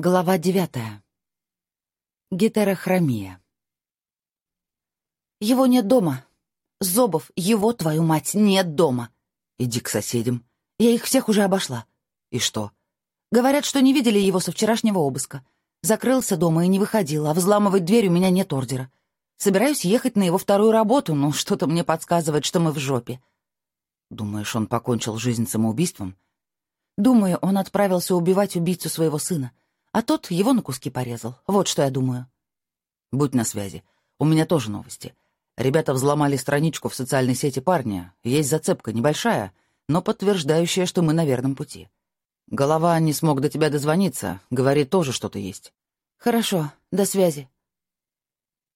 Глава девятая. Гетерохромия. «Его нет дома. Зобов, его, твою мать, нет дома. Иди к соседям. Я их всех уже обошла. И что? Говорят, что не видели его со вчерашнего обыска. Закрылся дома и не выходил, а взламывать дверь у меня нет ордера. Собираюсь ехать на его вторую работу, но что-то мне подсказывает, что мы в жопе. Думаешь, он покончил жизнь самоубийством? Думаю, он отправился убивать убийцу своего сына а тот его на куски порезал. Вот что я думаю. Будь на связи. У меня тоже новости. Ребята взломали страничку в социальной сети парня. Есть зацепка небольшая, но подтверждающая, что мы на верном пути. Голова не смог до тебя дозвониться. Говорит, тоже что-то есть. Хорошо, до связи.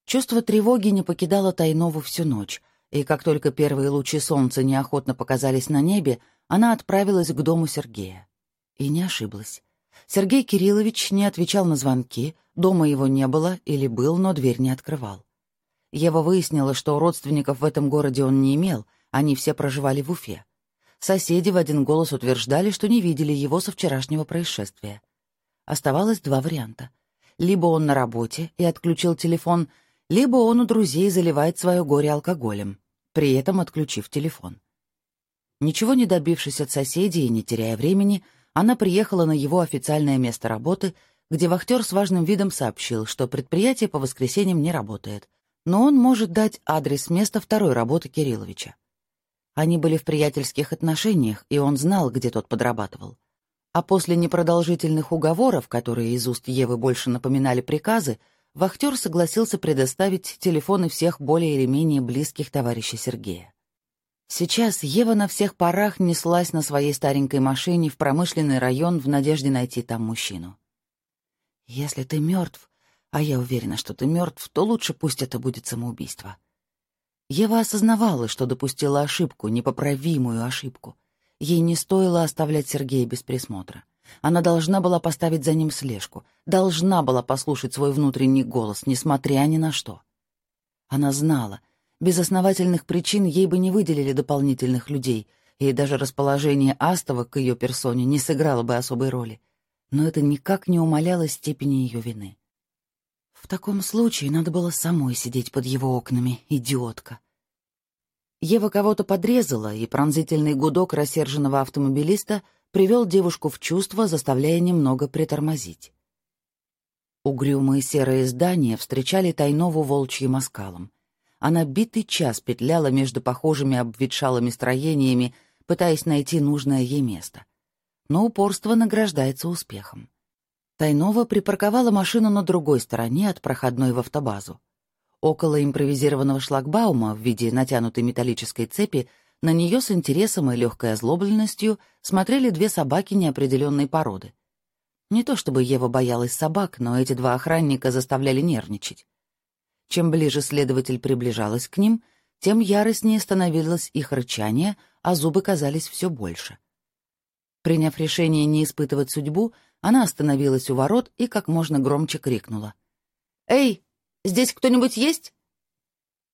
Чувство тревоги не покидало Тайнову всю ночь, и как только первые лучи солнца неохотно показались на небе, она отправилась к дому Сергея. И не ошиблась. Сергей Кириллович не отвечал на звонки, дома его не было или был, но дверь не открывал. Ева выяснила, что родственников в этом городе он не имел, они все проживали в Уфе. Соседи в один голос утверждали, что не видели его со вчерашнего происшествия. Оставалось два варианта. Либо он на работе и отключил телефон, либо он у друзей заливает свое горе алкоголем, при этом отключив телефон. Ничего не добившись от соседей и не теряя времени, она приехала на его официальное место работы, где вахтер с важным видом сообщил, что предприятие по воскресеньям не работает, но он может дать адрес места второй работы Кирилловича. Они были в приятельских отношениях, и он знал, где тот подрабатывал. А после непродолжительных уговоров, которые из уст Евы больше напоминали приказы, вахтер согласился предоставить телефоны всех более или менее близких товарищей Сергея. Сейчас Ева на всех парах неслась на своей старенькой машине в промышленный район в надежде найти там мужчину. «Если ты мертв, а я уверена, что ты мертв, то лучше пусть это будет самоубийство». Ева осознавала, что допустила ошибку, непоправимую ошибку. Ей не стоило оставлять Сергея без присмотра. Она должна была поставить за ним слежку, должна была послушать свой внутренний голос, несмотря ни на что. Она знала — без основательных причин ей бы не выделили дополнительных людей, и даже расположение Астова к ее персоне не сыграло бы особой роли. Но это никак не умаляло степени ее вины. В таком случае надо было самой сидеть под его окнами, идиотка. Ева кого-то подрезала, и пронзительный гудок рассерженного автомобилиста привел девушку в чувство, заставляя немного притормозить. Угрюмые серые здания встречали Тайнову волчьим оскалом. Она битый час петляла между похожими обветшалыми строениями, пытаясь найти нужное ей место. Но упорство награждается успехом. Тайнова припарковала машину на другой стороне от проходной в автобазу. Около импровизированного шлагбаума в виде натянутой металлической цепи на нее с интересом и легкой озлобленностью смотрели две собаки неопределенной породы. Не то чтобы Ева боялась собак, но эти два охранника заставляли нервничать. Чем ближе следователь приближалась к ним, тем яростнее становилось их рычание, а зубы казались все больше. Приняв решение не испытывать судьбу, она остановилась у ворот и как можно громче крикнула. «Эй, здесь кто-нибудь есть?»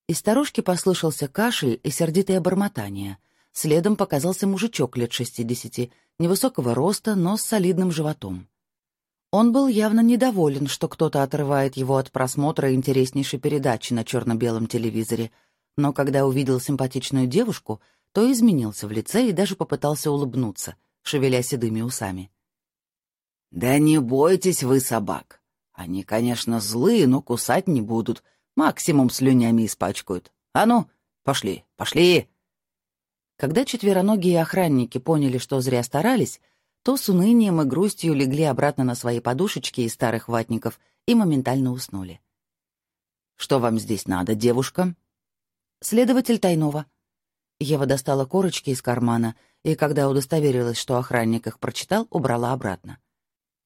Из старушки послышался кашель и сердитое бормотание. Следом показался мужичок лет шестидесяти, невысокого роста, но с солидным животом. Он был явно недоволен, что кто-то отрывает его от просмотра интереснейшей передачи на черно-белом телевизоре, но когда увидел симпатичную девушку, то изменился в лице и даже попытался улыбнуться, шевеля седыми усами. «Да не бойтесь вы собак. Они, конечно, злые, но кусать не будут, максимум слюнями испачкают. А ну, пошли, пошли!» Когда четвероногие охранники поняли, что зря старались, то с унынием и грустью легли обратно на свои подушечки из старых ватников и моментально уснули. «Что вам здесь надо, девушка?» «Следователь Тайнова». Ева достала корочки из кармана и, когда удостоверилась, что охранник их прочитал, убрала обратно.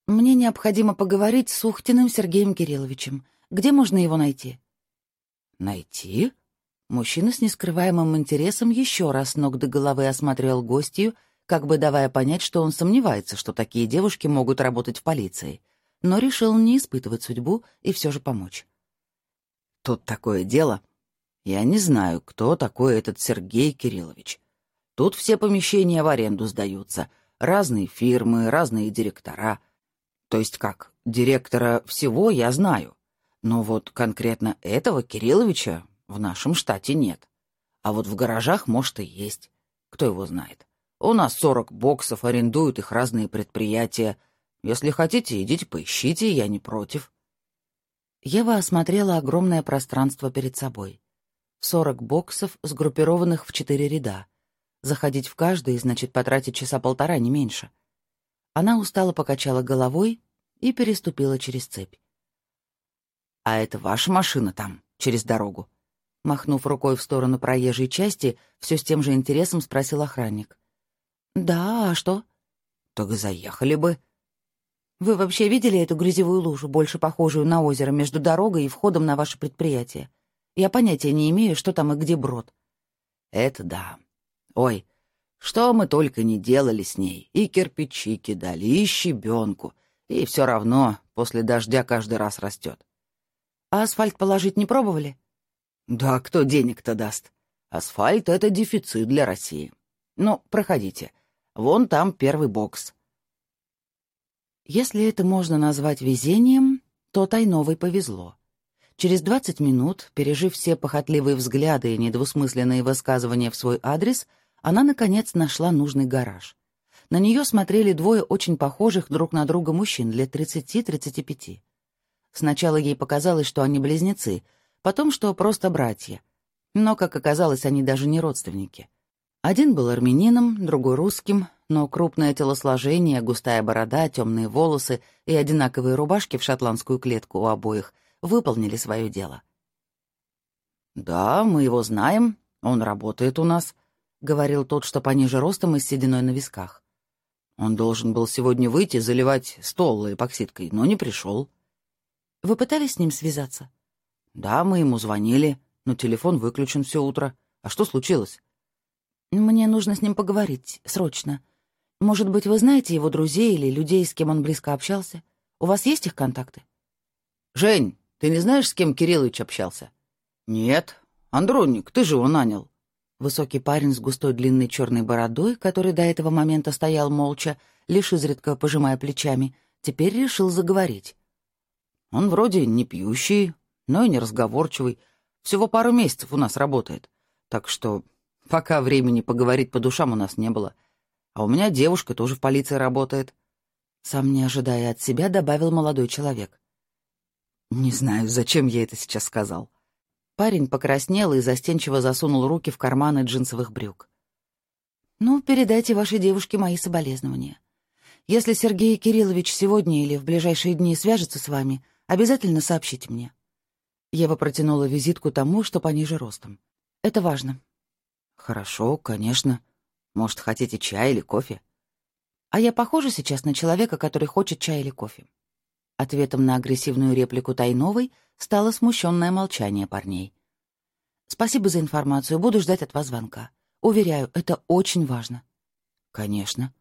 «Мне необходимо поговорить с Ухтиным Сергеем Кирилловичем. Где можно его найти?» «Найти?» Мужчина с нескрываемым интересом еще раз ног до головы осмотрел гостью, как бы давая понять, что он сомневается, что такие девушки могут работать в полиции, но решил не испытывать судьбу и все же помочь. «Тут такое дело. Я не знаю, кто такой этот Сергей Кириллович. Тут все помещения в аренду сдаются, разные фирмы, разные директора. То есть как, директора всего я знаю, но вот конкретно этого Кирилловича в нашем штате нет. А вот в гаражах, может, и есть. Кто его знает. У нас 40 боксов, арендуют их разные предприятия. Если хотите, идите поищите, я не против. Ева осмотрела огромное пространство перед собой. 40 боксов, сгруппированных в четыре ряда. Заходить в каждый, значит, потратить часа полтора, не меньше. Она устало покачала головой и переступила через цепь. «А это ваша машина там, через дорогу?» Махнув рукой в сторону проезжей части, все с тем же интересом спросил охранник. «Да, а что?» «Так заехали бы». «Вы вообще видели эту грязевую лужу, больше похожую на озеро между дорогой и входом на ваше предприятие? Я понятия не имею, что там и где брод». «Это да. Ой, что мы только не делали с ней. И кирпичи кидали, и щебенку. И все равно после дождя каждый раз растет. А асфальт положить не пробовали? Да кто денег-то даст? Асфальт — это дефицит для России. Ну, проходите. Вон там первый бокс. Если это можно назвать везением, то Тайновой повезло. Через 20 минут, пережив все похотливые взгляды и недвусмысленные высказывания в свой адрес, она, наконец, нашла нужный гараж. На нее смотрели двое очень похожих друг на друга мужчин лет 30-35. Сначала ей показалось, что они близнецы, потом, что просто братья. Но, как оказалось, они даже не родственники. Один был армянином, другой русским, но крупное телосложение, густая борода, темные волосы и одинаковые рубашки в шотландскую клетку у обоих выполнили свое дело. «Да, мы его знаем, он работает у нас», — говорил тот, что пониже ростом и с сединой на висках. «Он должен был сегодня выйти, заливать стол эпоксидкой, но не пришел». Вы пытались с ним связаться? Да, мы ему звонили, но телефон выключен все утро. А что случилось? Мне нужно с ним поговорить, срочно. Может быть, вы знаете его друзей или людей, с кем он близко общался? У вас есть их контакты? Жень, ты не знаешь, с кем Кириллович общался? Нет. Андроник, ты же его нанял. Высокий парень с густой длинной черной бородой, который до этого момента стоял молча, лишь изредка пожимая плечами, теперь решил заговорить. Он вроде не пьющий, но и не разговорчивый. Всего пару месяцев у нас работает. Так что пока времени поговорить по душам у нас не было. А у меня девушка тоже в полиции работает. Сам не ожидая от себя, добавил молодой человек. Не знаю, зачем я это сейчас сказал. Парень покраснел и застенчиво засунул руки в карманы джинсовых брюк. «Ну, передайте вашей девушке мои соболезнования. Если Сергей Кириллович сегодня или в ближайшие дни свяжется с вами, Обязательно сообщите мне». Ева протянула визитку тому, что пониже ростом. «Это важно». «Хорошо, конечно. Может, хотите чай или кофе?» «А я похожа сейчас на человека, который хочет чай или кофе?» Ответом на агрессивную реплику Тайновой стало смущенное молчание парней. «Спасибо за информацию. Буду ждать от вас звонка. Уверяю, это очень важно». «Конечно».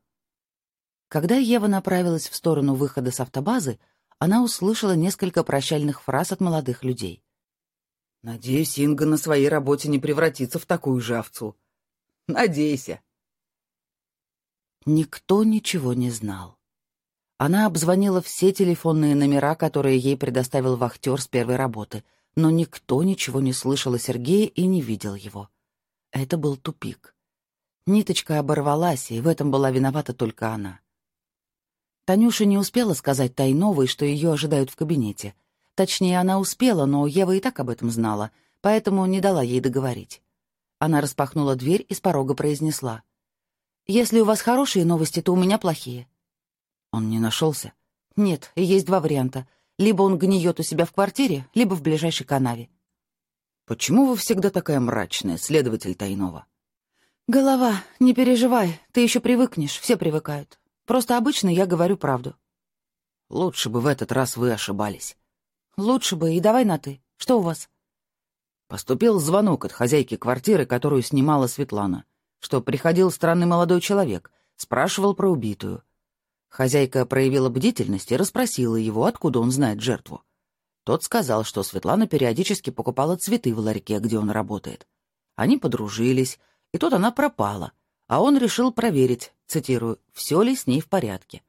Когда Ева направилась в сторону выхода с автобазы, она услышала несколько прощальных фраз от молодых людей. «Надеюсь, Инга на своей работе не превратится в такую же овцу. Надейся». Никто ничего не знал. Она обзвонила все телефонные номера, которые ей предоставил вахтер с первой работы, но никто ничего не слышал о Сергее и не видел его. Это был тупик. Ниточка оборвалась, и в этом была виновата только она. Танюша не успела сказать Тайновой, что ее ожидают в кабинете. Точнее, она успела, но Ева и так об этом знала, поэтому не дала ей договорить. Она распахнула дверь и с порога произнесла. «Если у вас хорошие новости, то у меня плохие». «Он не нашелся?» «Нет, есть два варианта. Либо он гниет у себя в квартире, либо в ближайшей канаве». «Почему вы всегда такая мрачная, следователь Тайнова?» «Голова, не переживай, ты еще привыкнешь, все привыкают. Просто обычно я говорю правду». «Лучше бы в этот раз вы ошибались». «Лучше бы, и давай на «ты». Что у вас?» Поступил звонок от хозяйки квартиры, которую снимала Светлана, что приходил странный молодой человек, спрашивал про убитую. Хозяйка проявила бдительность и расспросила его, откуда он знает жертву. Тот сказал, что Светлана периодически покупала цветы в ларьке, где он работает. Они подружились, и тут она пропала, а он решил проверить, цитирую, «все ли с ней в порядке».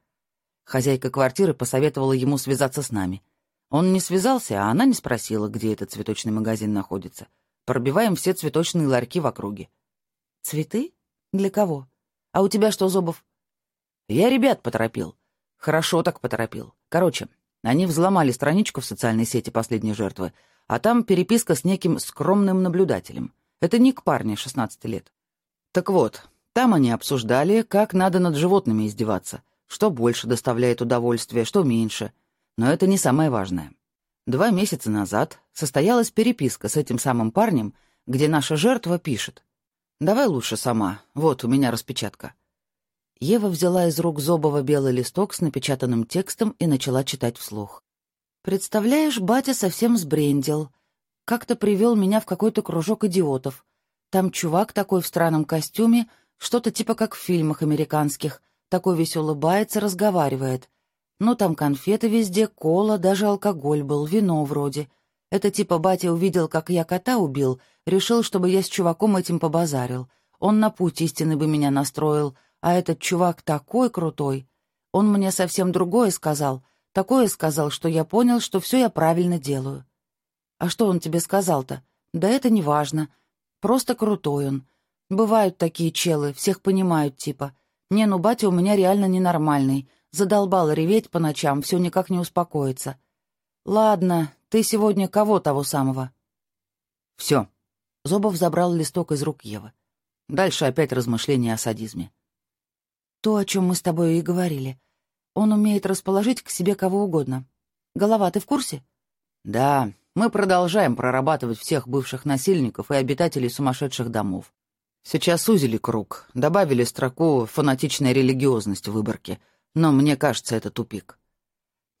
Хозяйка квартиры посоветовала ему связаться с нами. Он не связался, а она не спросила, где этот цветочный магазин находится. Пробиваем все цветочные ларьки в округе. «Цветы? Для кого? А у тебя что, Зобов?» «Я ребят поторопил. Хорошо так поторопил. Короче, они взломали страничку в социальной сети последней жертвы, а там переписка с неким скромным наблюдателем. Это ник парня, 16 лет. Так вот, там они обсуждали, как надо над животными издеваться, что больше доставляет удовольствие, что меньше. Но это не самое важное. Два месяца назад состоялась переписка с этим самым парнем, где наша жертва пишет. «Давай лучше сама. Вот, у меня распечатка». Ева взяла из рук Зобова белый листок с напечатанным текстом и начала читать вслух. «Представляешь, батя совсем сбрендил. Как-то привел меня в какой-то кружок идиотов. Там чувак такой в странном костюме, что-то типа как в фильмах американских. Такой весь улыбается, разговаривает. Ну, там конфеты везде, кола, даже алкоголь был, вино вроде. Это типа батя увидел, как я кота убил, решил, чтобы я с чуваком этим побазарил. Он на путь истины бы меня настроил, а этот чувак такой крутой. Он мне совсем другое сказал. Такое сказал, что я понял, что все я правильно делаю. А что он тебе сказал-то? Да это не важно. Просто крутой он. Бывают такие челы, всех понимают типа. Не, ну батя у меня реально ненормальный. Задолбал реветь по ночам, все никак не успокоится. Ладно, ты сегодня кого того самого? Все. Зобов забрал листок из рук Евы. Дальше опять размышления о садизме. То, о чем мы с тобой и говорили. Он умеет расположить к себе кого угодно. Голова, ты в курсе? Да, мы продолжаем прорабатывать всех бывших насильников и обитателей сумасшедших домов. Сейчас сузили круг, добавили строку «фанатичная религиозность» в выборке, но мне кажется, это тупик.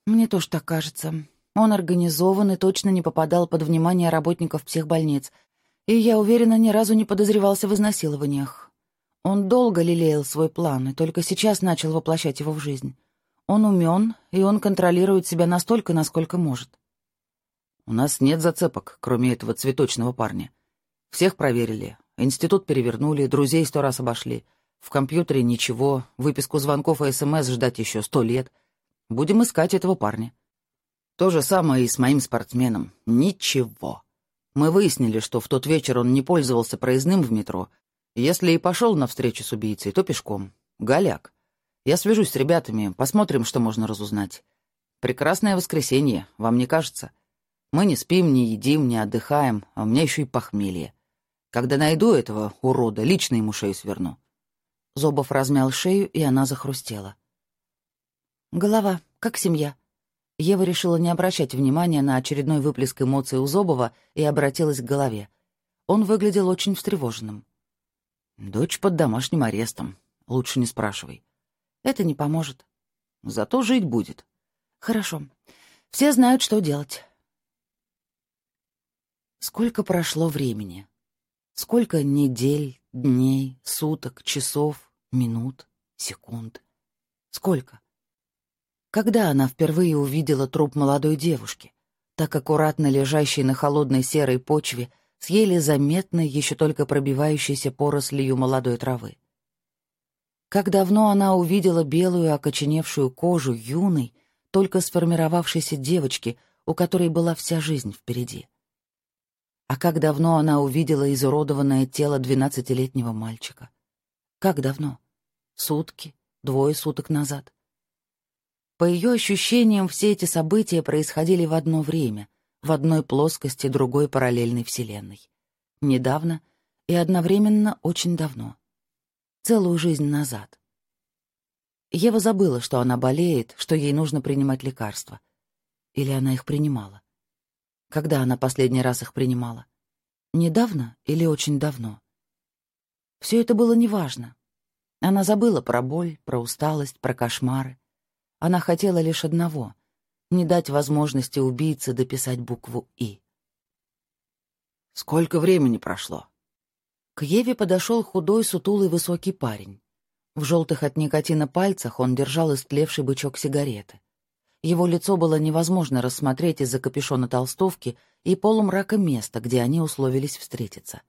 Мне тоже так кажется. Он организован и точно не попадал под внимание работников психбольниц, и, я уверена, ни разу не подозревался в изнасилованиях. Он долго лелеял свой план и только сейчас начал воплощать его в жизнь. Он умен, и он контролирует себя настолько, насколько может. У нас нет зацепок, кроме этого цветочного парня. Всех проверили, институт перевернули, друзей сто раз обошли. В компьютере ничего, выписку звонков и СМС ждать еще сто лет. Будем искать этого парня. То же самое и с моим спортсменом. Ничего. Мы выяснили, что в тот вечер он не пользовался проездным в метро, если и пошел на встречу с убийцей, то пешком. Голяк. Я свяжусь с ребятами, посмотрим, что можно разузнать. Прекрасное воскресенье, вам не кажется? Мы не спим, не едим, не отдыхаем, а у меня еще и похмелье. Когда найду этого урода, лично ему шею сверну. Зобов размял шею, и она захрустела. Голова, как семья. Ева решила не обращать внимания на очередной выплеск эмоций у Зобова и обратилась к голове. Он выглядел очень встревоженным. Дочь под домашним арестом. Лучше не спрашивай. Это не поможет. Зато жить будет. Хорошо. Все знают, что делать. Сколько прошло времени? Сколько недель, дней, суток, часов, минут, секунд? Сколько? Когда она впервые увидела труп молодой девушки, так аккуратно лежащей на холодной серой почве, с еле заметной, еще только пробивающейся порослью молодой травы. Как давно она увидела белую окоченевшую кожу юной, только сформировавшейся девочки, у которой была вся жизнь впереди. А как давно она увидела изуродованное тело двенадцатилетнего мальчика? Как давно? Сутки? Двое суток назад? По ее ощущениям, все эти события происходили в одно время, в одной плоскости другой параллельной вселенной. Недавно и одновременно очень давно. Целую жизнь назад. Ева забыла, что она болеет, что ей нужно принимать лекарства. Или она их принимала? Когда она последний раз их принимала? Недавно или очень давно? Все это было неважно. Она забыла про боль, про усталость, про кошмары. Она хотела лишь одного не дать возможности убийце дописать букву «И». «Сколько времени прошло?» К Еве подошел худой, сутулый, высокий парень. В желтых от никотина пальцах он держал истлевший бычок сигареты. Его лицо было невозможно рассмотреть из-за капюшона толстовки и полумрака места, где они условились встретиться.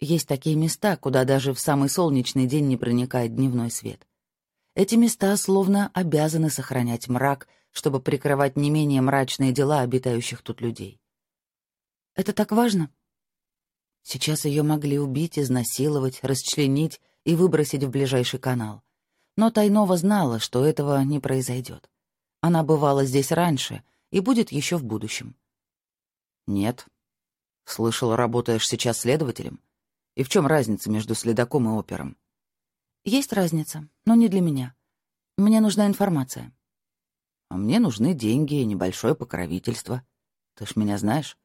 Есть такие места, куда даже в самый солнечный день не проникает дневной свет. Эти места словно обязаны сохранять мрак, чтобы прикрывать не менее мрачные дела обитающих тут людей. Это так важно? Сейчас ее могли убить, изнасиловать, расчленить и выбросить в ближайший канал. Но Тайнова знала, что этого не произойдет. Она бывала здесь раньше и будет еще в будущем. «Нет. Слышал, работаешь сейчас следователем? И в чем разница между следаком и опером?» «Есть разница, но не для меня. Мне нужна информация». «А мне нужны деньги и небольшое покровительство. Ты ж меня знаешь?»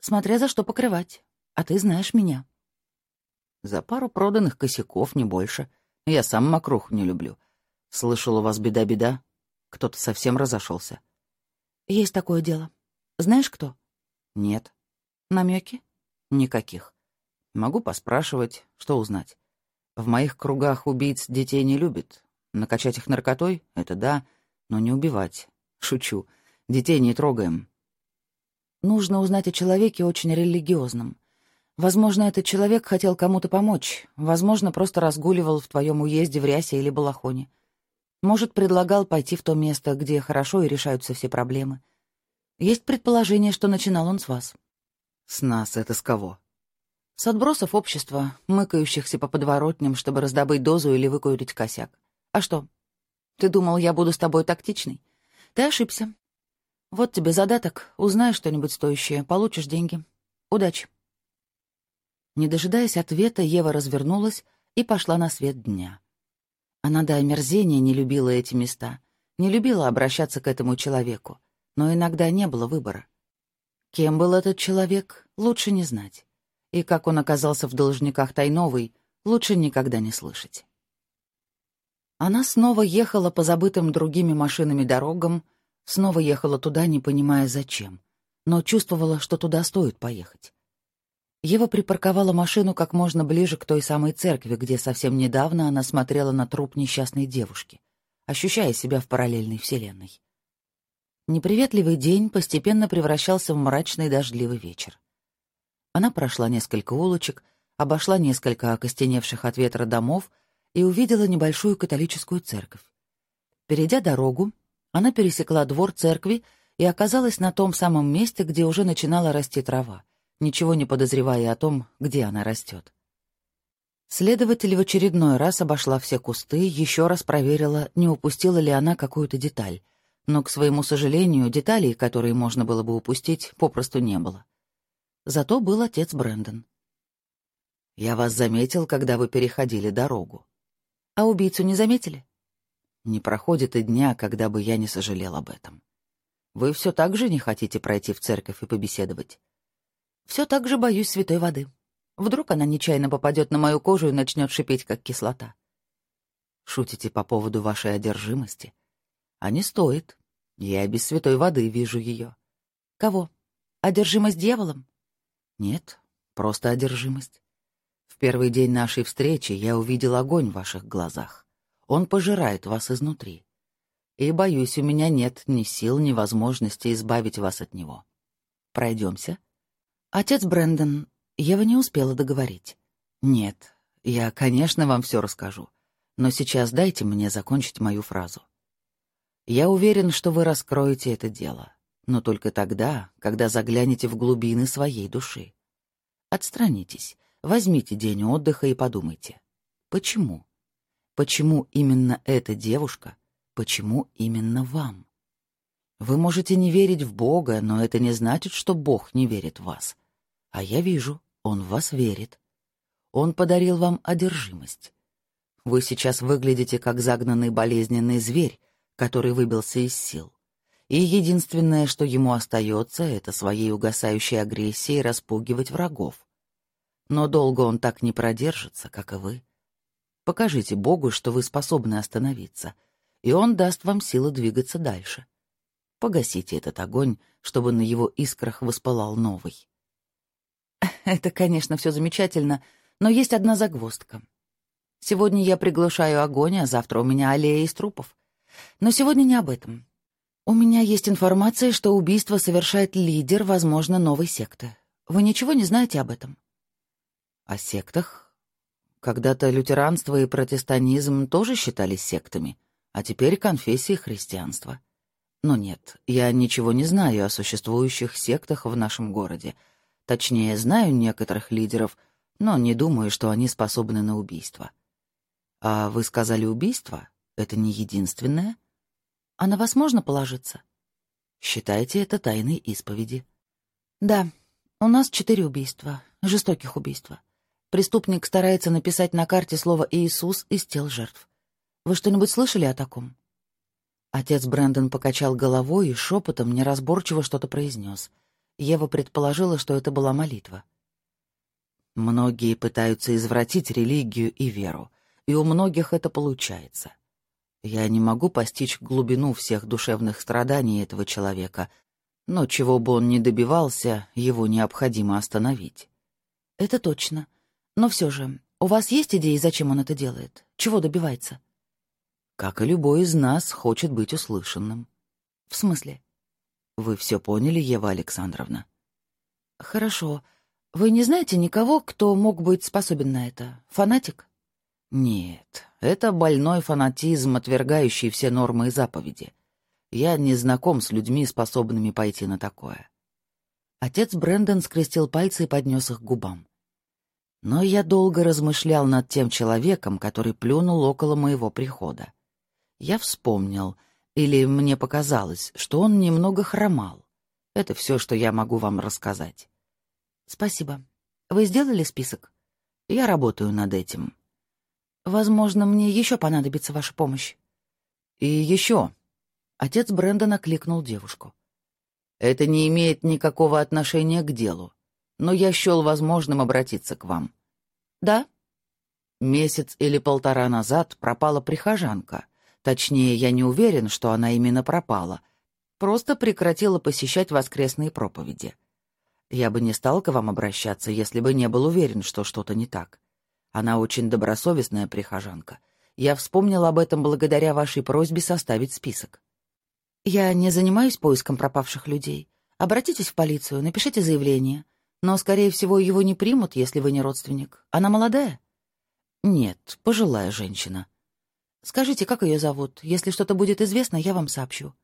«Смотря за что покрывать. А ты знаешь меня». «За пару проданных косяков, не больше. Я сам мокрух не люблю. Слышал, у вас беда-беда. Кто-то совсем разошелся. Есть такое дело. Знаешь, кто? Нет. Намеки? Никаких. Могу поспрашивать, что узнать. В моих кругах убийц детей не любят. Накачать их наркотой — это да, но не убивать. Шучу. Детей не трогаем. Нужно узнать о человеке очень религиозном. Возможно, этот человек хотел кому-то помочь. Возможно, просто разгуливал в твоем уезде в рясе или балахоне. Может, предлагал пойти в то место, где хорошо и решаются все проблемы. Есть предположение, что начинал он с вас. С нас это с кого? С отбросов общества, мыкающихся по подворотням, чтобы раздобыть дозу или выкурить косяк. А что? Ты думал, я буду с тобой тактичной? Ты ошибся. Вот тебе задаток. Узнай что-нибудь стоящее, получишь деньги. Удачи. Не дожидаясь ответа, Ева развернулась и пошла на свет дня. Она до омерзения не любила эти места, не любила обращаться к этому человеку, но иногда не было выбора. Кем был этот человек, лучше не знать. И как он оказался в должниках Тайновой, лучше никогда не слышать. Она снова ехала по забытым другими машинами дорогам, снова ехала туда, не понимая зачем, но чувствовала, что туда стоит поехать. Ева припарковала машину как можно ближе к той самой церкви, где совсем недавно она смотрела на труп несчастной девушки, ощущая себя в параллельной вселенной. Неприветливый день постепенно превращался в мрачный дождливый вечер. Она прошла несколько улочек, обошла несколько окостеневших от ветра домов и увидела небольшую католическую церковь. Перейдя дорогу, она пересекла двор церкви и оказалась на том самом месте, где уже начинала расти трава ничего не подозревая о том, где она растет. Следователь в очередной раз обошла все кусты, еще раз проверила, не упустила ли она какую-то деталь. Но, к своему сожалению, деталей, которые можно было бы упустить, попросту не было. Зато был отец Брэндон. «Я вас заметил, когда вы переходили дорогу». «А убийцу не заметили?» «Не проходит и дня, когда бы я не сожалел об этом. Вы все так же не хотите пройти в церковь и побеседовать?» Все так же боюсь святой воды. Вдруг она нечаянно попадет на мою кожу и начнет шипеть, как кислота. Шутите по поводу вашей одержимости? А не стоит. Я без святой воды вижу ее. Кого? Одержимость дьяволом? Нет, просто одержимость. В первый день нашей встречи я увидел огонь в ваших глазах. Он пожирает вас изнутри. И, боюсь, у меня нет ни сил, ни возможности избавить вас от него. Пройдемся. Отец Брэндон, Ева не успела договорить. Нет, я, конечно, вам все расскажу. Но сейчас дайте мне закончить мою фразу. Я уверен, что вы раскроете это дело, но только тогда, когда заглянете в глубины своей души. Отстранитесь, возьмите день отдыха и подумайте. Почему? Почему именно эта девушка? Почему именно вам? Вы можете не верить в Бога, но это не значит, что Бог не верит в вас. А я вижу, Он в вас верит. Он подарил вам одержимость. Вы сейчас выглядите как загнанный болезненный зверь, который выбился из сил. И единственное, что ему остается, это своей угасающей агрессией распугивать врагов. Но долго он так не продержится, как и вы. Покажите Богу, что вы способны остановиться, и Он даст вам силу двигаться дальше. Погасите этот огонь, чтобы на его искрах воспылал новый. Это, конечно, все замечательно, но есть одна загвоздка. Сегодня я приглушаю огонь, а завтра у меня аллея из трупов. Но сегодня не об этом. У меня есть информация, что убийство совершает лидер, возможно, новой секты. Вы ничего не знаете об этом? О сектах? Когда-то лютеранство и протестанизм тоже считались сектами, а теперь конфессии христианства. Но нет, я ничего не знаю о существующих сектах в нашем городе. Точнее, знаю некоторых лидеров, но не думаю, что они способны на убийство. А вы сказали убийство? Это не единственное? А на вас можно положиться? Считайте это тайной исповеди. Да, у нас четыре убийства, жестоких убийства. Преступник старается написать на карте слово «Иисус» из тел жертв. Вы что-нибудь слышали о таком? Отец Брэндон покачал головой и шепотом неразборчиво что-то произнес. Ева предположила, что это была молитва. Многие пытаются извратить религию и веру, и у многих это получается. Я не могу постичь глубину всех душевных страданий этого человека, но чего бы он ни добивался, его необходимо остановить. Это точно. Но все же, у вас есть идеи, зачем он это делает? Чего добивается? Как и любой из нас, хочет быть услышанным. В смысле? Вы все поняли, Ева Александровна? Хорошо. Вы не знаете никого, кто мог быть способен на это? Фанатик? Нет, это больной фанатизм, отвергающий все нормы и заповеди. Я не знаком с людьми, способными пойти на такое. Отец Брэндон скрестил пальцы и поднес их к губам. Но я долго размышлял над тем человеком, который плюнул около моего прихода. Я вспомнил, или мне показалось, что он немного хромал. Это все, что я могу вам рассказать. Спасибо. Вы сделали список? Я работаю над этим. Возможно, мне еще понадобится ваша помощь. И еще. Отец Брэндона кликнул девушку. Это не имеет никакого отношения к делу, но я счел возможным обратиться к вам. Да? Месяц или полтора назад пропала прихожанка — Точнее, я не уверен, что она именно пропала. Просто прекратила посещать воскресные проповеди. Я бы не стал к вам обращаться, если бы не был уверен, что что-то не так. Она очень добросовестная прихожанка. Я вспомнил об этом благодаря вашей просьбе составить список. Я не занимаюсь поиском пропавших людей. Обратитесь в полицию, напишите заявление. Но, скорее всего, его не примут, если вы не родственник. Она молодая? Нет, пожилая женщина. Скажите, как ее зовут? Если что-то будет известно, я вам сообщу».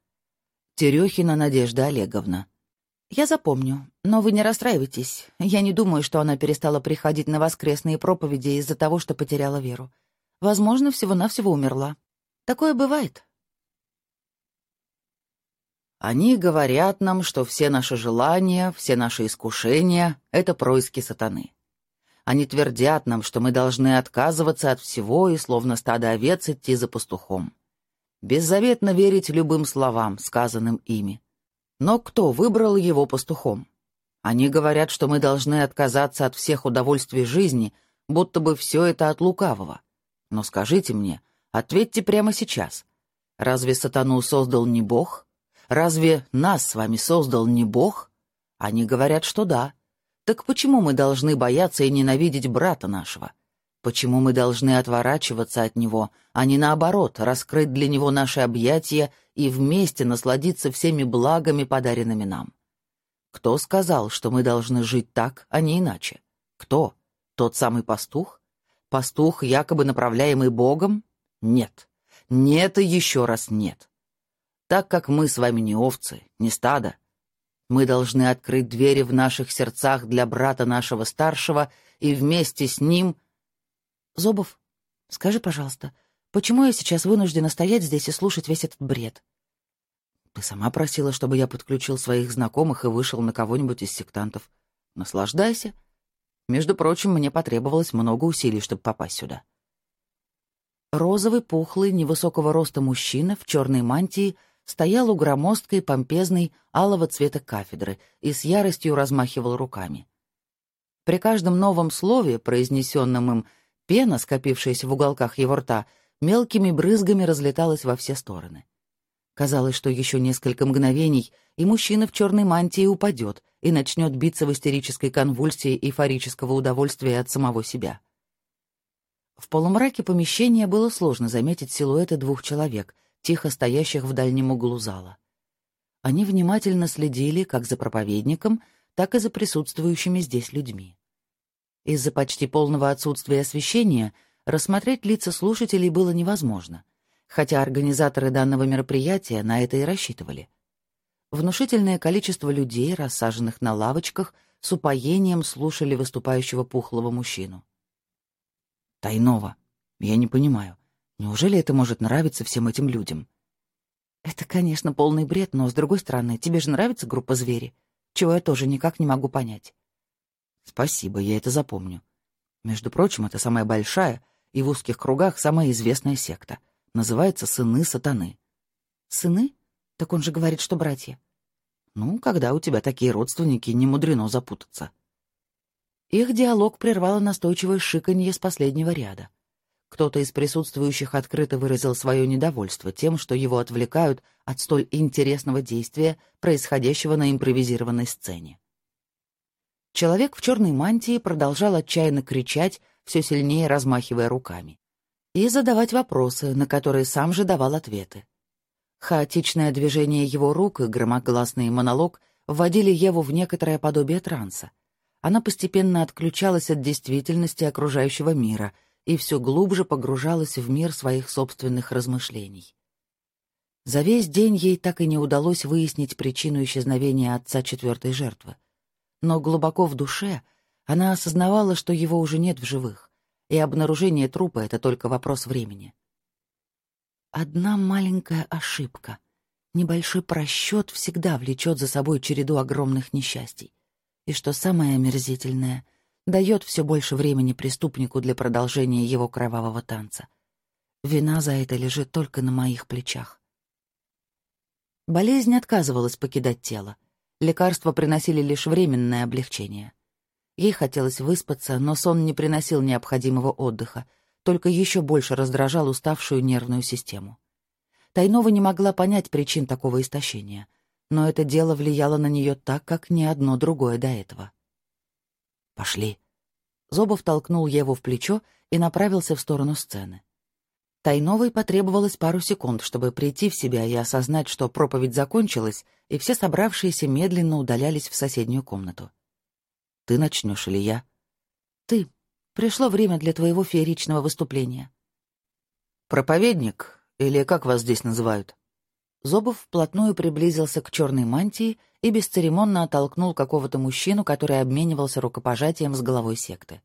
«Терехина Надежда Олеговна». «Я запомню, но вы не расстраивайтесь. Я не думаю, что она перестала приходить на воскресные проповеди из-за того, что потеряла веру. Возможно, всего-навсего умерла. Такое бывает». Они говорят нам, что все наши желания, все наши искушения — это происки сатаны. Они твердят нам, что мы должны отказываться от всего и, словно стадо овец, идти за пастухом. Беззаветно верить любым словам, сказанным ими. Но кто выбрал его пастухом? Они говорят, что мы должны отказаться от всех удовольствий жизни, будто бы все это от лукавого. Но скажите мне, ответьте прямо сейчас. Разве сатану создал не Бог? Разве нас с вами создал не Бог? Они говорят, что да. Так почему мы должны бояться и ненавидеть брата нашего? Почему мы должны отворачиваться от него, а не наоборот, раскрыть для него наши объятия и вместе насладиться всеми благами, подаренными нам? Кто сказал, что мы должны жить так, а не иначе? Кто? Тот самый пастух? Пастух, якобы направляемый Богом? Нет. Нет и еще раз нет. Так как мы с вами не овцы, не стадо, мы должны открыть двери в наших сердцах для брата нашего старшего и вместе с ним... Зобов, скажи, пожалуйста, почему я сейчас вынуждена стоять здесь и слушать весь этот бред? Ты сама просила, чтобы я подключил своих знакомых и вышел на кого-нибудь из сектантов. Наслаждайся. Между прочим, мне потребовалось много усилий, чтобы попасть сюда. Розовый, пухлый, невысокого роста мужчина в черной мантии — стоял у громоздкой, помпезной, алого цвета кафедры и с яростью размахивал руками. При каждом новом слове, произнесенном им, пена, скопившаяся в уголках его рта, мелкими брызгами разлеталась во все стороны. Казалось, что еще несколько мгновений, и мужчина в черной мантии упадет и начнет биться в истерической конвульсии эйфорического удовольствия от самого себя. В полумраке помещения было сложно заметить силуэты двух человек, тихо стоящих в дальнем углу зала. Они внимательно следили как за проповедником, так и за присутствующими здесь людьми. Из-за почти полного отсутствия освещения рассмотреть лица слушателей было невозможно, хотя организаторы данного мероприятия на это и рассчитывали. Внушительное количество людей, рассаженных на лавочках, с упоением слушали выступающего пухлого мужчину. «Тайнова, я не понимаю, неужели это может нравиться всем этим людям?» «Это, конечно, полный бред, но, с другой стороны, тебе же нравится группа «Звери», чего я тоже никак не могу понять». «Спасибо, я это запомню. Между прочим, это самая большая и в узких кругах самая известная секта. Называется «Сыны сатаны». «Сыны? Так он же говорит, что братья». Ну, когда у тебя такие родственники, не мудрено запутаться. Их диалог прервало настойчивое шиканье с последнего ряда. Кто-то из присутствующих открыто выразил свое недовольство тем, что его отвлекают от столь интересного действия, происходящего на импровизированной сцене. Человек в черной мантии продолжал отчаянно кричать, все сильнее размахивая руками, и задавать вопросы, на которые сам же давал ответы. Хаотичное движение его рук и громогласный монолог вводили Еву в некоторое подобие транса. Она постепенно отключалась от действительности окружающего мира — и все глубже погружалась в мир своих собственных размышлений. За весь день ей так и не удалось выяснить причину исчезновения отца четвертой жертвы. Но глубоко в душе она осознавала, что его уже нет в живых, и обнаружение трупа — это только вопрос времени. Одна маленькая ошибка, небольшой просчет всегда влечет за собой череду огромных несчастий. И что самое омерзительное — дает все больше времени преступнику для продолжения его кровавого танца. Вина за это лежит только на моих плечах. Болезнь отказывалась покидать тело. Лекарства приносили лишь временное облегчение. Ей хотелось выспаться, но сон не приносил необходимого отдыха, только еще больше раздражал уставшую нервную систему. Тайнова не могла понять причин такого истощения, но это дело влияло на нее так, как ни одно другое до этого. «Пошли». Зобов толкнул Еву в плечо и направился в сторону сцены. Тайновой потребовалось пару секунд, чтобы прийти в себя и осознать, что проповедь закончилась, и все собравшиеся медленно удалялись в соседнюю комнату. «Ты начнешь или я?» «Ты. Пришло время для твоего фееричного выступления». «Проповедник, или как вас здесь называют?» Зобов вплотную приблизился к черной мантии и бесцеремонно оттолкнул какого-то мужчину, который обменивался рукопожатием с головой секты.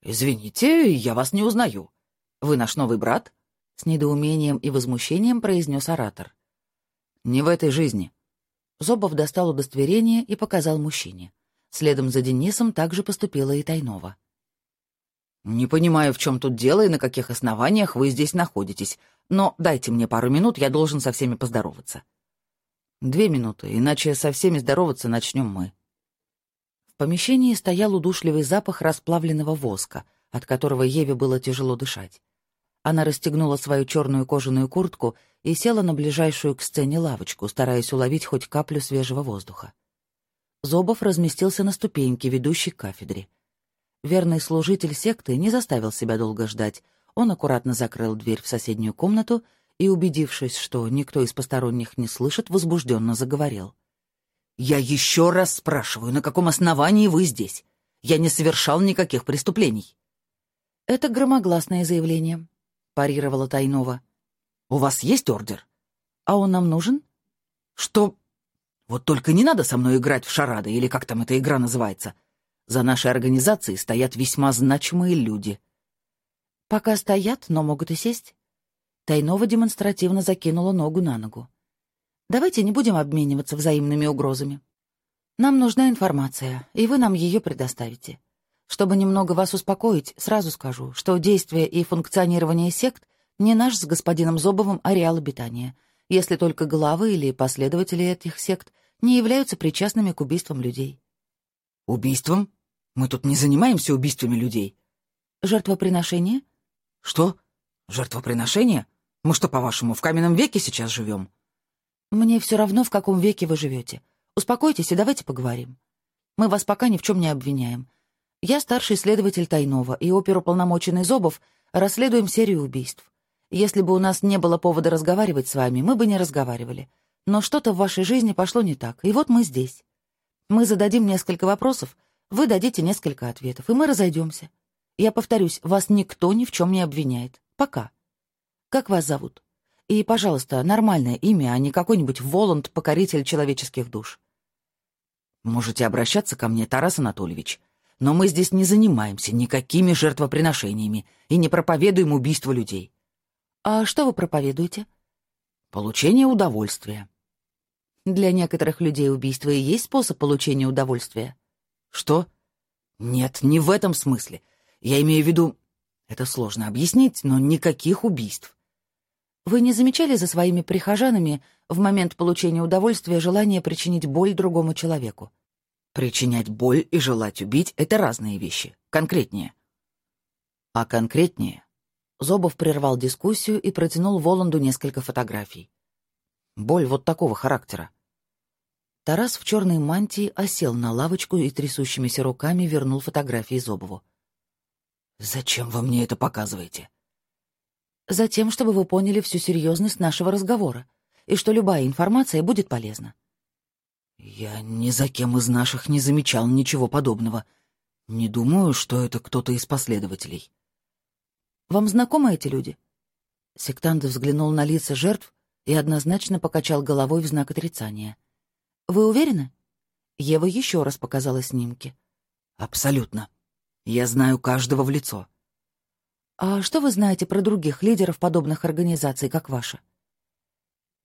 «Извините, я вас не узнаю. Вы наш новый брат?» — с недоумением и возмущением произнес оратор. «Не в этой жизни». Зобов достал удостоверение и показал мужчине. Следом за Денисом также поступила и Тайнова. «Не понимаю, в чем тут дело и на каких основаниях вы здесь находитесь, но дайте мне пару минут, я должен со всеми поздороваться». «Две минуты, иначе со всеми здороваться начнем мы». В помещении стоял удушливый запах расплавленного воска, от которого Еве было тяжело дышать. Она расстегнула свою черную кожаную куртку и села на ближайшую к сцене лавочку, стараясь уловить хоть каплю свежего воздуха. Зобов разместился на ступеньке, ведущей к кафедре. Верный служитель секты не заставил себя долго ждать. Он аккуратно закрыл дверь в соседнюю комнату и, убедившись, что никто из посторонних не слышит, возбужденно заговорил. «Я еще раз спрашиваю, на каком основании вы здесь? Я не совершал никаких преступлений». «Это громогласное заявление», — парировала Тайнова. «У вас есть ордер?» «А он нам нужен?» «Что? Вот только не надо со мной играть в шарады, или как там эта игра называется. За нашей организацией стоят весьма значимые люди». «Пока стоят, но могут и сесть». Тайнова демонстративно закинула ногу на ногу. «Давайте не будем обмениваться взаимными угрозами. Нам нужна информация, и вы нам ее предоставите. Чтобы немного вас успокоить, сразу скажу, что действие и функционирование сект не наш с господином Зобовым ареал обитания, если только главы или последователи этих сект не являются причастными к убийствам людей». «Убийством? Мы тут не занимаемся убийствами людей». «Жертвоприношение?» «Что? Жертвоприношение? Мы что, по-вашему, в каменном веке сейчас живем?» «Мне все равно, в каком веке вы живете. Успокойтесь и давайте поговорим. Мы вас пока ни в чем не обвиняем. Я старший следователь Тайнова и оперуполномоченный Зобов расследуем серию убийств. Если бы у нас не было повода разговаривать с вами, мы бы не разговаривали. Но что-то в вашей жизни пошло не так, и вот мы здесь. Мы зададим несколько вопросов, Вы дадите несколько ответов, и мы разойдемся. Я повторюсь, вас никто ни в чем не обвиняет. Пока. Как вас зовут? И, пожалуйста, нормальное имя, а не какой-нибудь Воланд, покоритель человеческих душ. Можете обращаться ко мне, Тарас Анатольевич. Но мы здесь не занимаемся никакими жертвоприношениями и не проповедуем убийство людей. А что вы проповедуете? Получение удовольствия. Для некоторых людей убийство и есть способ получения удовольствия. Что? Нет, не в этом смысле. Я имею в виду... Это сложно объяснить, но никаких убийств. Вы не замечали за своими прихожанами в момент получения удовольствия желание причинить боль другому человеку? Причинять боль и желать убить — это разные вещи. Конкретнее. А конкретнее? Зобов прервал дискуссию и протянул Воланду несколько фотографий. Боль вот такого характера. Тарас в черной мантии осел на лавочку и трясущимися руками вернул фотографии Зобову. «Зачем вы мне это показываете?» Затем, чтобы вы поняли всю серьезность нашего разговора, и что любая информация будет полезна. Я ни за кем из наших не замечал ничего подобного. Не думаю, что это кто-то из последователей. Вам знакомы эти люди? Сектант взглянул на лица жертв и однозначно покачал головой в знак отрицания. Вы уверены? Ева еще раз показала снимки. Абсолютно. Я знаю каждого в лицо. А что вы знаете про других лидеров подобных организаций, как ваша?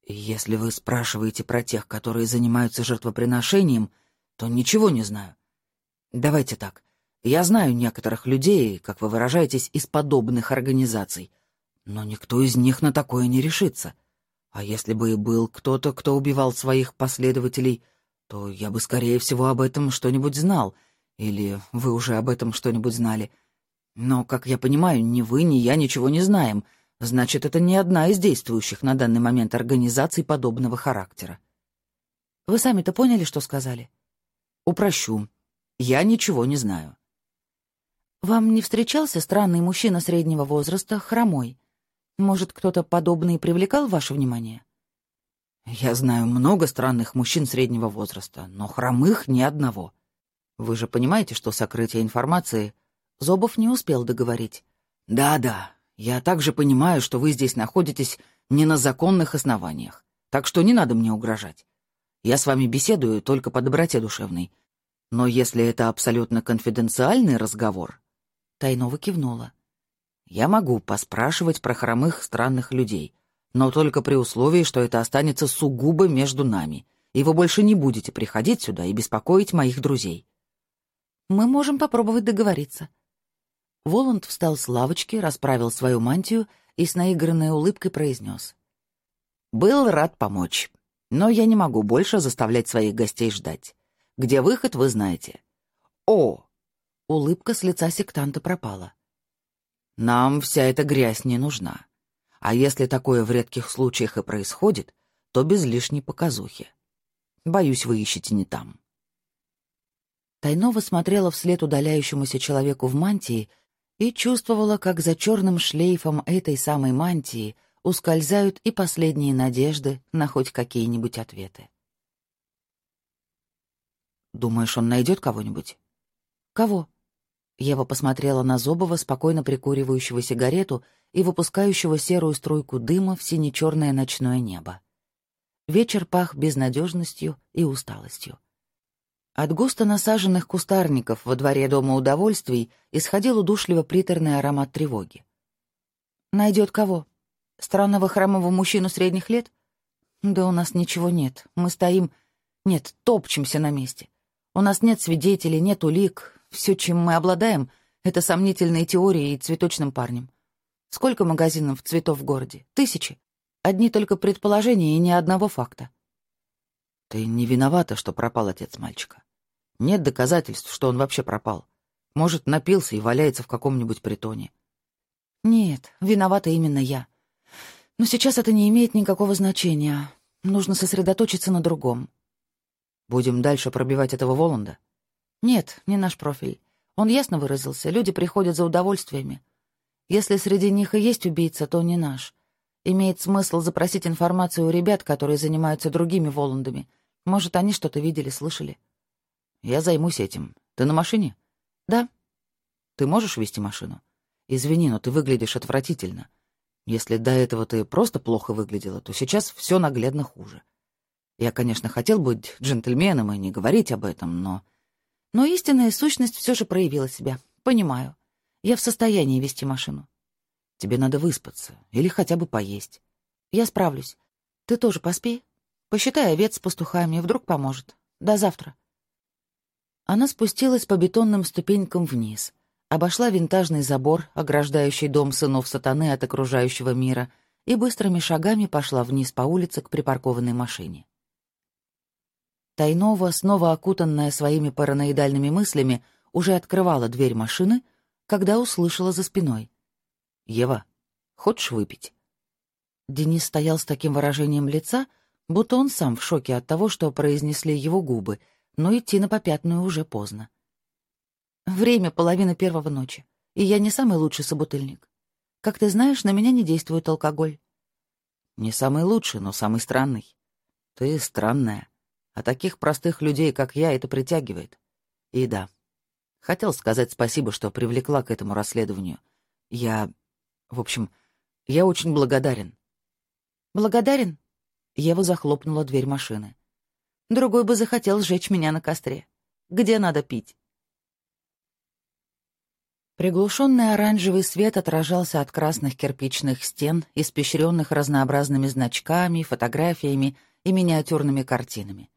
Если вы спрашиваете про тех, которые занимаются жертвоприношением, то ничего не знаю. Давайте так. Я знаю некоторых людей, как вы выражаетесь, из подобных организаций, но никто из них на такое не решится. А если бы и был кто-то, кто убивал своих последователей, то я бы, скорее всего, об этом что-нибудь знал, или вы уже об этом что-нибудь знали — но, как я понимаю, ни вы, ни я ничего не знаем. Значит, это не одна из действующих на данный момент организаций подобного характера. Вы сами-то поняли, что сказали? Упрощу. Я ничего не знаю. Вам не встречался странный мужчина среднего возраста, хромой? Может, кто-то подобный привлекал ваше внимание? Я знаю много странных мужчин среднего возраста, но хромых ни одного. Вы же понимаете, что сокрытие информации Зобов не успел договорить. «Да-да, я также понимаю, что вы здесь находитесь не на законных основаниях, так что не надо мне угрожать. Я с вами беседую только по доброте душевной. Но если это абсолютно конфиденциальный разговор...» Тайнова кивнула. «Я могу поспрашивать про хромых странных людей, но только при условии, что это останется сугубо между нами, и вы больше не будете приходить сюда и беспокоить моих друзей». «Мы можем попробовать договориться», Воланд встал с лавочки, расправил свою мантию и с наигранной улыбкой произнес. «Был рад помочь, но я не могу больше заставлять своих гостей ждать. Где выход, вы знаете». «О!» Улыбка с лица сектанта пропала. «Нам вся эта грязь не нужна. А если такое в редких случаях и происходит, то без лишней показухи. Боюсь, вы ищете не там». Тайнова смотрела вслед удаляющемуся человеку в мантии, и чувствовала, как за черным шлейфом этой самой мантии ускользают и последние надежды на хоть какие-нибудь ответы. «Думаешь, он найдет кого-нибудь?» «Кого?» Ева посмотрела на Зобова, спокойно прикуривающего сигарету и выпускающего серую струйку дыма в сине-черное ночное небо. Вечер пах безнадежностью и усталостью. От густо насаженных кустарников во дворе Дома удовольствий исходил удушливо приторный аромат тревоги. «Найдет кого? Странного храмового мужчину средних лет? Да у нас ничего нет. Мы стоим... Нет, топчемся на месте. У нас нет свидетелей, нет улик. Все, чем мы обладаем, — это сомнительные теории и цветочным парнем. Сколько магазинов цветов в городе? Тысячи. Одни только предположения и ни одного факта. Ты не виновата, что пропал отец мальчика. Нет доказательств, что он вообще пропал. Может, напился и валяется в каком-нибудь притоне. Нет, виновата именно я. Но сейчас это не имеет никакого значения. Нужно сосредоточиться на другом. Будем дальше пробивать этого Воланда? Нет, не наш профиль. Он ясно выразился. Люди приходят за удовольствиями. Если среди них и есть убийца, то не наш. Имеет смысл запросить информацию у ребят, которые занимаются другими Воландами — может, они что-то видели, слышали. Я займусь этим. Ты на машине?» «Да». «Ты можешь вести машину?» «Извини, но ты выглядишь отвратительно. Если до этого ты просто плохо выглядела, то сейчас все наглядно хуже. Я, конечно, хотел быть джентльменом и не говорить об этом, но... Но истинная сущность все же проявила себя. Понимаю. Я в состоянии вести машину. Тебе надо выспаться или хотя бы поесть. Я справлюсь. Ты тоже поспи. Посчитай овец с пастухами, вдруг поможет. До завтра. Она спустилась по бетонным ступенькам вниз, обошла винтажный забор, ограждающий дом сынов сатаны от окружающего мира, и быстрыми шагами пошла вниз по улице к припаркованной машине. Тайнова, снова окутанная своими параноидальными мыслями, уже открывала дверь машины, когда услышала за спиной. «Ева, хочешь выпить?» Денис стоял с таким выражением лица, будто он сам в шоке от того, что произнесли его губы, но идти на попятную уже поздно. Время половина первого ночи, и я не самый лучший собутыльник. Как ты знаешь, на меня не действует алкоголь. Не самый лучший, но самый странный. Ты странная. А таких простых людей, как я, это притягивает. И да, хотел сказать спасибо, что привлекла к этому расследованию. Я... В общем, я очень благодарен. Благодарен? Ева захлопнула дверь машины. Другой бы захотел сжечь меня на костре. Где надо пить? Приглушенный оранжевый свет отражался от красных кирпичных стен, испещренных разнообразными значками, фотографиями и миниатюрными картинами.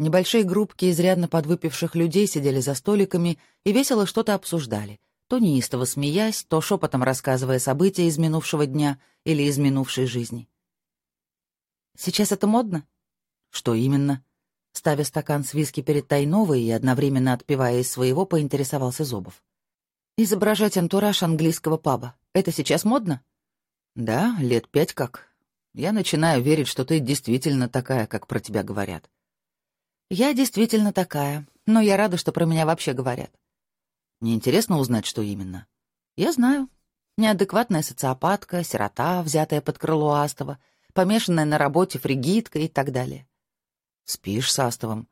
Небольшие группки изрядно подвыпивших людей сидели за столиками и весело что-то обсуждали, то неистово смеясь, то шепотом рассказывая события из минувшего дня или из минувшей жизни. «Сейчас это модно?» «Что именно?» Ставя стакан с виски перед Тайновой и одновременно отпивая из своего, поинтересовался Зобов. «Изображать антураж английского паба. Это сейчас модно?» «Да, лет пять как. Я начинаю верить, что ты действительно такая, как про тебя говорят. Я действительно такая, но я рада, что про меня вообще говорят. Мне интересно узнать, что именно. Я знаю. Неадекватная социопатка, сирота, взятая под крыло Астова, помешанная на работе фригидка и так далее. Спишь с Астовым?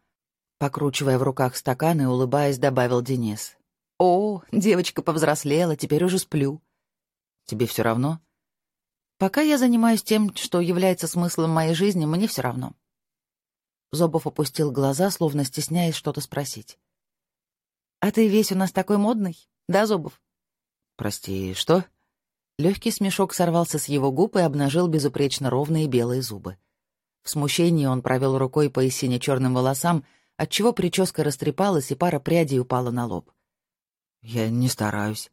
Покручивая в руках стакан и улыбаясь, добавил Денис. О, девочка повзрослела, теперь уже сплю. Тебе все равно? Пока я занимаюсь тем, что является смыслом моей жизни, мне все равно. Зобов опустил глаза, словно стесняясь что-то спросить. «А ты весь у нас такой модный, да, Зобов?» «Прости, что?» Легкий смешок сорвался с его губ и обнажил безупречно ровные белые зубы. В смущении он провел рукой по сине-черным волосам, отчего прическа растрепалась и пара прядей упала на лоб. «Я не стараюсь».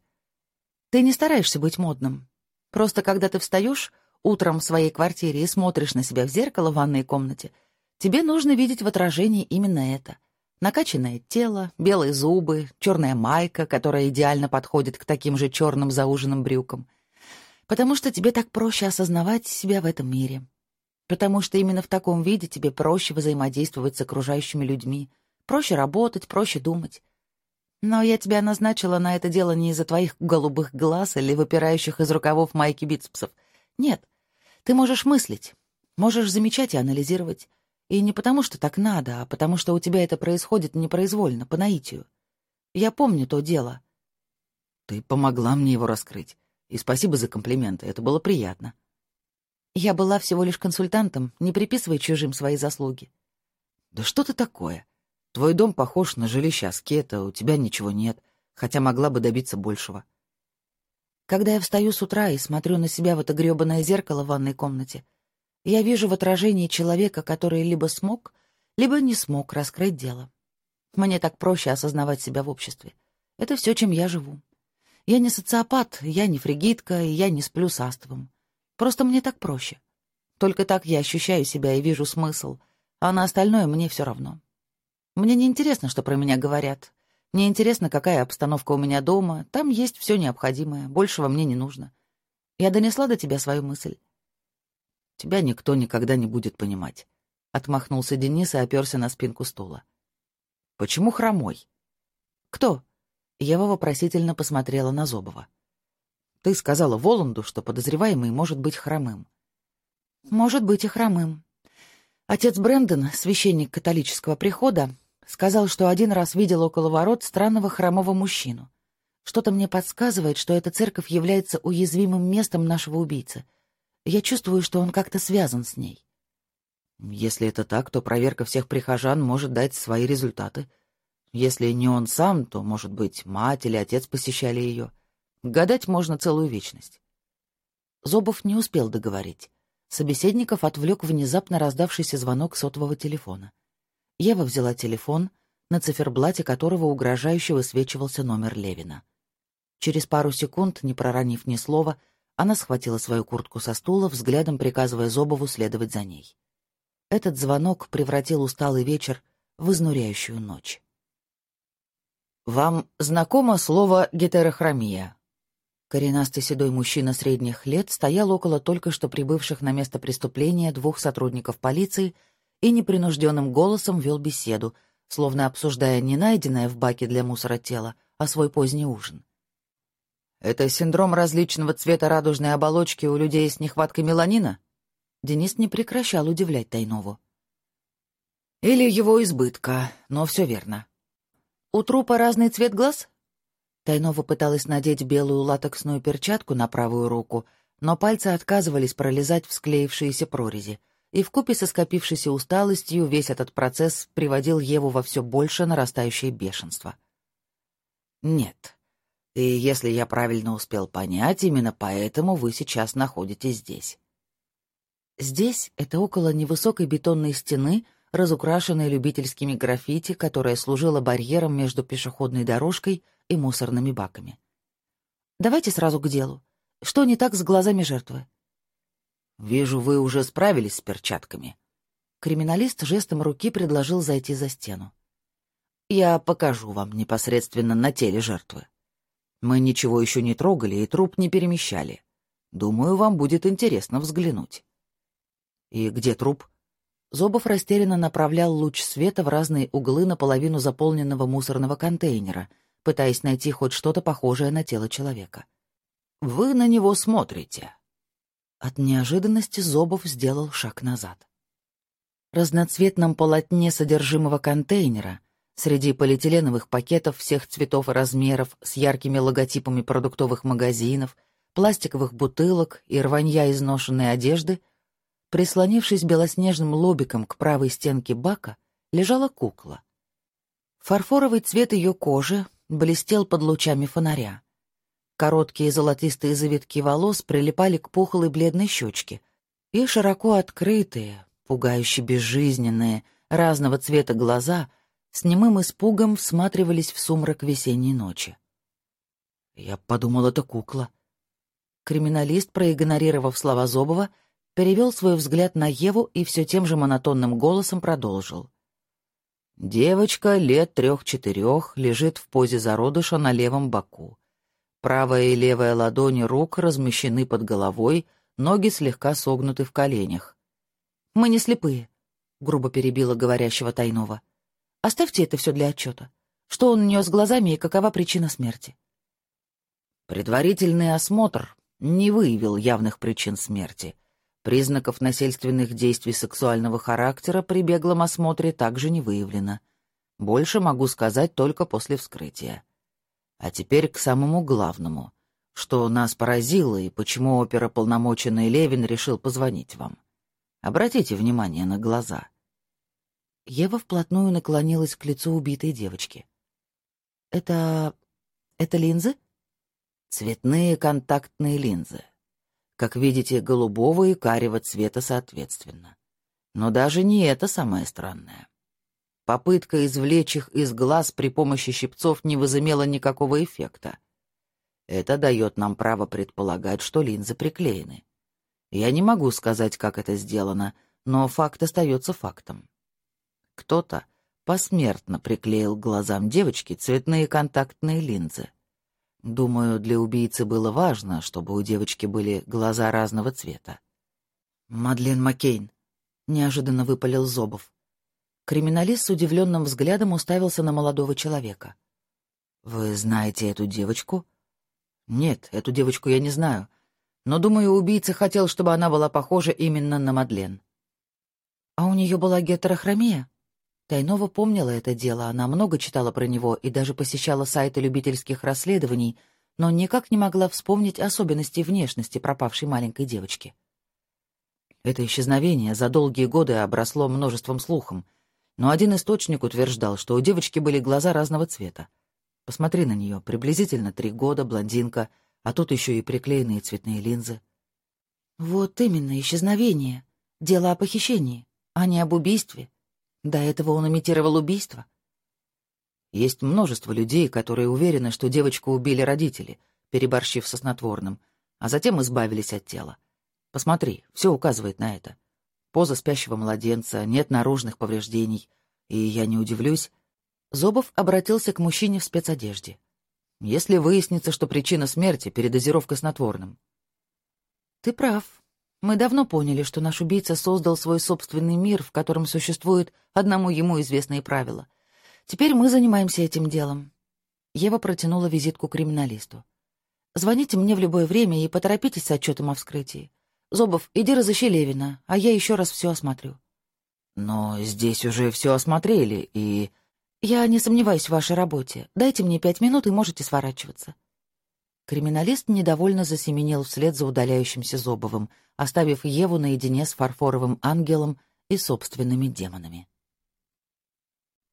«Ты не стараешься быть модным. Просто когда ты встаешь утром в своей квартире и смотришь на себя в зеркало в ванной комнате — Тебе нужно видеть в отражении именно это. Накачанное тело, белые зубы, черная майка, которая идеально подходит к таким же черным зауженным брюкам. Потому что тебе так проще осознавать себя в этом мире. Потому что именно в таком виде тебе проще взаимодействовать с окружающими людьми, проще работать, проще думать. Но я тебя назначила на это дело не из-за твоих голубых глаз или выпирающих из рукавов майки бицепсов. Нет, ты можешь мыслить, можешь замечать и анализировать, и не потому, что так надо, а потому, что у тебя это происходит непроизвольно, по наитию. Я помню то дело. Ты помогла мне его раскрыть. И спасибо за комплименты, это было приятно. Я была всего лишь консультантом, не приписывай чужим свои заслуги. Да что ты такое? Твой дом похож на жилище аскета, у тебя ничего нет, хотя могла бы добиться большего. Когда я встаю с утра и смотрю на себя в это грёбаное зеркало в ванной комнате, я вижу в отражении человека, который либо смог, либо не смог раскрыть дело. Мне так проще осознавать себя в обществе. Это все, чем я живу. Я не социопат, я не фригидка, и я не сплю с астовым. Просто мне так проще. Только так я ощущаю себя и вижу смысл, а на остальное мне все равно. Мне не интересно, что про меня говорят. Мне интересно, какая обстановка у меня дома. Там есть все необходимое, большего мне не нужно. Я донесла до тебя свою мысль. Тебя никто никогда не будет понимать. Отмахнулся Денис и оперся на спинку стула. Почему хромой? Кто? Ева вопросительно посмотрела на Зобова. Ты сказала Воланду, что подозреваемый может быть хромым. Может быть и хромым. Отец Брэндон, священник католического прихода, Сказал, что один раз видел около ворот странного хромого мужчину. Что-то мне подсказывает, что эта церковь является уязвимым местом нашего убийцы. Я чувствую, что он как-то связан с ней. Если это так, то проверка всех прихожан может дать свои результаты. Если не он сам, то, может быть, мать или отец посещали ее. Гадать можно целую вечность. Зобов не успел договорить. Собеседников отвлек внезапно раздавшийся звонок сотового телефона. Ева взяла телефон, на циферблате которого угрожающе высвечивался номер Левина. Через пару секунд, не проронив ни слова, она схватила свою куртку со стула, взглядом приказывая Зобову следовать за ней. Этот звонок превратил усталый вечер в изнуряющую ночь. «Вам знакомо слово «гетерохромия»?» Коренастый седой мужчина средних лет стоял около только что прибывших на место преступления двух сотрудников полиции и непринужденным голосом вел беседу, словно обсуждая не найденное в баке для мусора тело, а свой поздний ужин. Это синдром различного цвета радужной оболочки у людей с нехваткой меланина? Денис не прекращал удивлять Тайнову. Или его избытка, но все верно. У трупа разный цвет глаз? Тайнова пыталась надеть белую латексную перчатку на правую руку, но пальцы отказывались пролезать в склеившиеся прорези, и вкупе со скопившейся усталостью весь этот процесс приводил Еву во все больше нарастающее бешенство. «Нет», и если я правильно успел понять, именно поэтому вы сейчас находитесь здесь. Здесь это около невысокой бетонной стены, разукрашенной любительскими граффити, которая служила барьером между пешеходной дорожкой и мусорными баками. Давайте сразу к делу. Что не так с глазами жертвы? Вижу, вы уже справились с перчатками. Криминалист жестом руки предложил зайти за стену. Я покажу вам непосредственно на теле жертвы. Мы ничего еще не трогали и труп не перемещали. Думаю, вам будет интересно взглянуть. И где труп? Зобов растерянно направлял луч света в разные углы наполовину заполненного мусорного контейнера, пытаясь найти хоть что-то похожее на тело человека. Вы на него смотрите. От неожиданности Зобов сделал шаг назад. Разноцветном полотне содержимого контейнера Среди полиэтиленовых пакетов всех цветов и размеров с яркими логотипами продуктовых магазинов, пластиковых бутылок и рванья изношенной одежды, прислонившись белоснежным лобиком к правой стенке бака, лежала кукла. Фарфоровый цвет ее кожи блестел под лучами фонаря. Короткие золотистые завитки волос прилипали к пухлой бледной щечке, и широко открытые, пугающе безжизненные, разного цвета глаза с немым испугом всматривались в сумрак весенней ночи. Я подумал, это кукла. Криминалист, проигнорировав слова Зобова, перевел свой взгляд на Еву и все тем же монотонным голосом продолжил. Девочка лет трех-четырех лежит в позе зародыша на левом боку. Правая и левая ладони рук размещены под головой, ноги слегка согнуты в коленях. «Мы не слепые», — грубо перебила говорящего Тайнова. Оставьте это все для отчета. Что он нес глазами и какова причина смерти? Предварительный осмотр не выявил явных причин смерти. Признаков насильственных действий сексуального характера при беглом осмотре также не выявлено. Больше могу сказать только после вскрытия. А теперь к самому главному. Что нас поразило и почему оперополномоченный Левин решил позвонить вам. Обратите внимание на глаза — Ева вплотную наклонилась к лицу убитой девочки. «Это... это линзы?» «Цветные контактные линзы. Как видите, голубого и карего цвета соответственно. Но даже не это самое странное. Попытка извлечь их из глаз при помощи щипцов не возымела никакого эффекта. Это дает нам право предполагать, что линзы приклеены. Я не могу сказать, как это сделано, но факт остается фактом. Кто-то посмертно приклеил к глазам девочки цветные контактные линзы. Думаю, для убийцы было важно, чтобы у девочки были глаза разного цвета. «Мадлен Маккейн», — неожиданно выпалил Зобов. Криминалист с удивленным взглядом уставился на молодого человека. «Вы знаете эту девочку?» «Нет, эту девочку я не знаю. Но, думаю, убийца хотел, чтобы она была похожа именно на Мадлен». «А у нее была гетерохромия?» Тайнова помнила это дело, она много читала про него и даже посещала сайты любительских расследований, но никак не могла вспомнить особенностей внешности пропавшей маленькой девочки. Это исчезновение за долгие годы обросло множеством слухом, но один источник утверждал, что у девочки были глаза разного цвета. Посмотри на нее, приблизительно три года, блондинка, а тут еще и приклеенные цветные линзы. Вот именно, исчезновение. Дело о похищении, а не об убийстве. До этого он имитировал убийство. Есть множество людей, которые уверены, что девочку убили родители, переборщив со снотворным, а затем избавились от тела. Посмотри, все указывает на это. Поза спящего младенца, нет наружных повреждений. И я не удивлюсь. Зобов обратился к мужчине в спецодежде. Если выяснится, что причина смерти — передозировка снотворным. Ты прав. Мы давно поняли, что наш убийца создал свой собственный мир, в котором существуют одному ему известные правила. Теперь мы занимаемся этим делом. Ева протянула визитку криминалисту. Звоните мне в любое время и поторопитесь с отчетом о вскрытии. Зобов, иди разыщи Левина, а я еще раз все осмотрю. Но здесь уже все осмотрели, и... Я не сомневаюсь в вашей работе. Дайте мне пять минут, и можете сворачиваться. Криминалист недовольно засеменил вслед за удаляющимся Зобовым, оставив Еву наедине с фарфоровым ангелом и собственными демонами.